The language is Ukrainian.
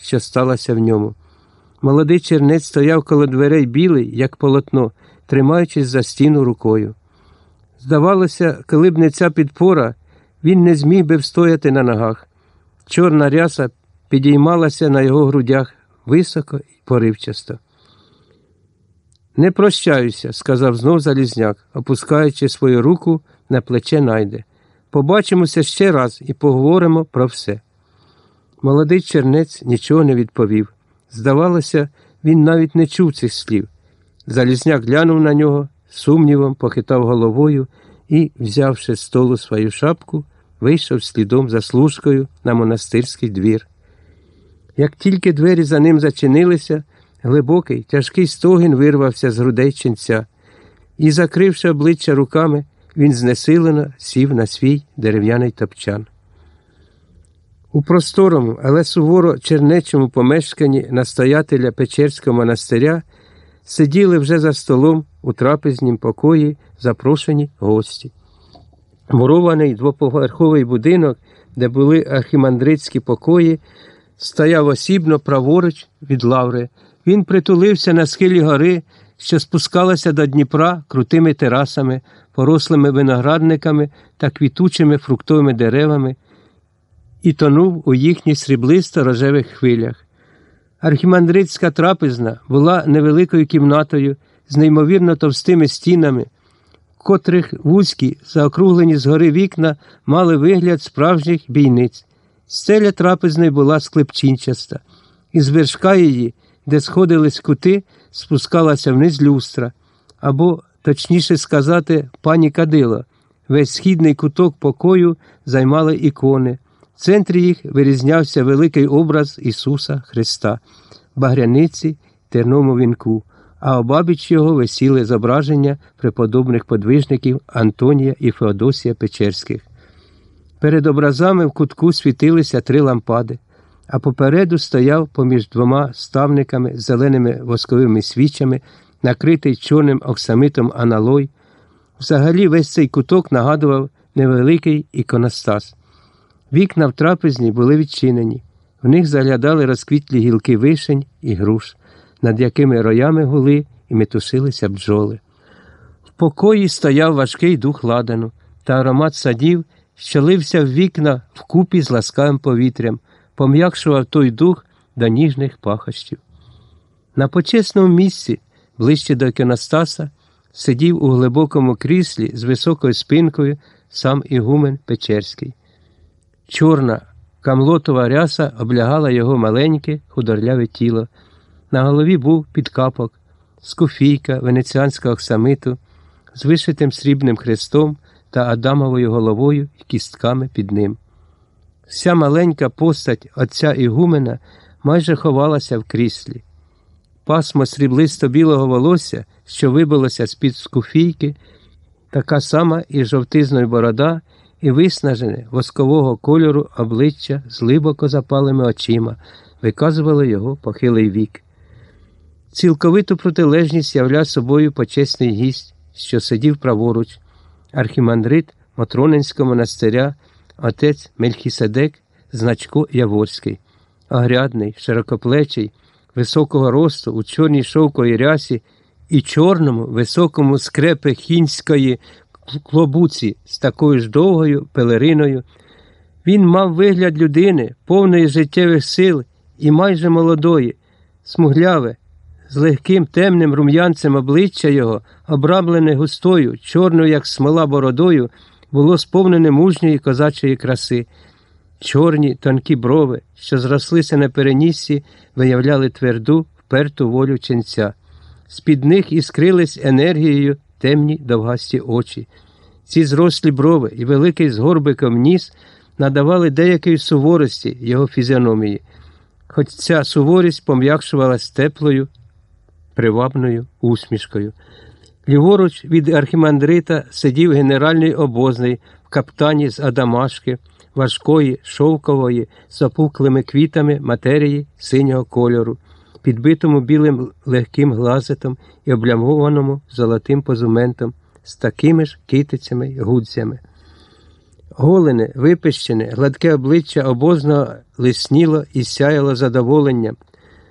що сталося в ньому. Молодий чернець стояв коло дверей білий, як полотно, тримаючись за стіну рукою. Здавалося, коли б не ця підпора, він не зміг би встояти на ногах. Чорна ряса підіймалася на його грудях високо і поривчасто. Не прощаюся, сказав знов Залізняк, опускаючи свою руку на плече найде. Побачимося ще раз і поговоримо про все. Молодий чернець нічого не відповів. Здавалося, він навіть не чув цих слів. Залізняк глянув на нього, сумнівом похитав головою і, взявши з столу свою шапку, вийшов слідом за служкою на монастирський двір. Як тільки двері за ним зачинилися, глибокий, тяжкий стогін вирвався з грудей ченця, і, закривши обличчя руками, він знесилено сів на свій дерев'яний топчан. У просторому, але суворо чернечому помешканні настоятеля Печерського монастиря сиділи вже за столом у трапезнім покої запрошені гості. Мурований двоповерховий будинок, де були архімандритські покої, стояв осібно праворуч від лаври. Він притулився на схилі гори, що спускалася до Дніпра крутими терасами, порослими виноградниками та квітучими фруктовими деревами, і тонув у їхніх сріблисто рожевих хвилях. Архімандритська трапезна була невеликою кімнатою з неймовірно товстими стінами, котрих вузькі, заокруглені згори вікна мали вигляд справжніх бійниць. Стеля трапезної була склепчинчаста, і з вершка її, де сходились кути, спускалася вниз люстра, або, точніше сказати, пані кадила. Весь східний куток покою займали ікони. В центрі їх вирізнявся великий образ Ісуса Христа, багряниці, терному вінку, а обабіч його висіли зображення преподобних подвижників Антонія і Феодосія Печерських. Перед образами в кутку світилися три лампади, а попереду стояв поміж двома ставниками з зеленими восковими свічами, накритий чорним оксамитом аналой. Взагалі весь цей куток нагадував невеликий іконостас. Вікна в трапезні були відчинені, в них заглядали розквітлі гілки вишень і груш, над якими роями гули і метушилися бджоли. В покої стояв важкий дух ладану, та аромат садів, що лився в вікна вкупі з ласкавим повітрям, пом'якшував той дух до ніжних пахощів. На почесному місці, ближче до іконостаса, сидів у глибокому кріслі з високою спинкою сам Ігумен Печерський. Чорна камлотова ряса облягала його маленьке, худорляве тіло. На голові був підкапок, скуфійка венеціанського оксамиту з вишитим срібним хрестом та Адамовою головою і кістками під ним. Вся маленька постать отця Ігумена майже ховалася в кріслі. Пасмо сріблисто білого волосся, що вибилося з-під скуфійки, така сама і жовтизною борода і виснажене воскового кольору обличчя з глибоко запалими очима, виказувало його похилий вік. Цілковиту протилежність являв собою почесний гість, що сидів праворуч, архімандрит Матронинського монастиря, отець Мельхіседек Значко Яворський, огрядний, широкоплечий, високого росту у чорній шовковій рясі і чорному високому скрепи хінської клобуці з такою ж довгою пелериною. Він мав вигляд людини, повної життєвих сил і майже молодої, смугляве, з легким темним рум'янцем обличчя його, обрамлене густою, чорною, як смола бородою, було сповнене мужньої козачої краси. Чорні тонкі брови, що зрослися на переніссі, виявляли тверду, вперту волю ченця. З-під них іскрились енергією темні довгасті очі. Ці зрослі брови і великий згорбиком ніс надавали деякої суворості його фізіономії, хоч ця суворість пом'якшувалась теплою, привабною усмішкою. Ліворуч від архімандрита сидів генеральний обозний в каптані з Адамашки, важкої, шовкової, з опуклими квітами матерії синього кольору, підбитому білим легким глазетом і облямованому золотим позументом з такими ж китицями й гудзями. Голене, випищене, гладке обличчя обозно лисніло і сяяло задоволенням.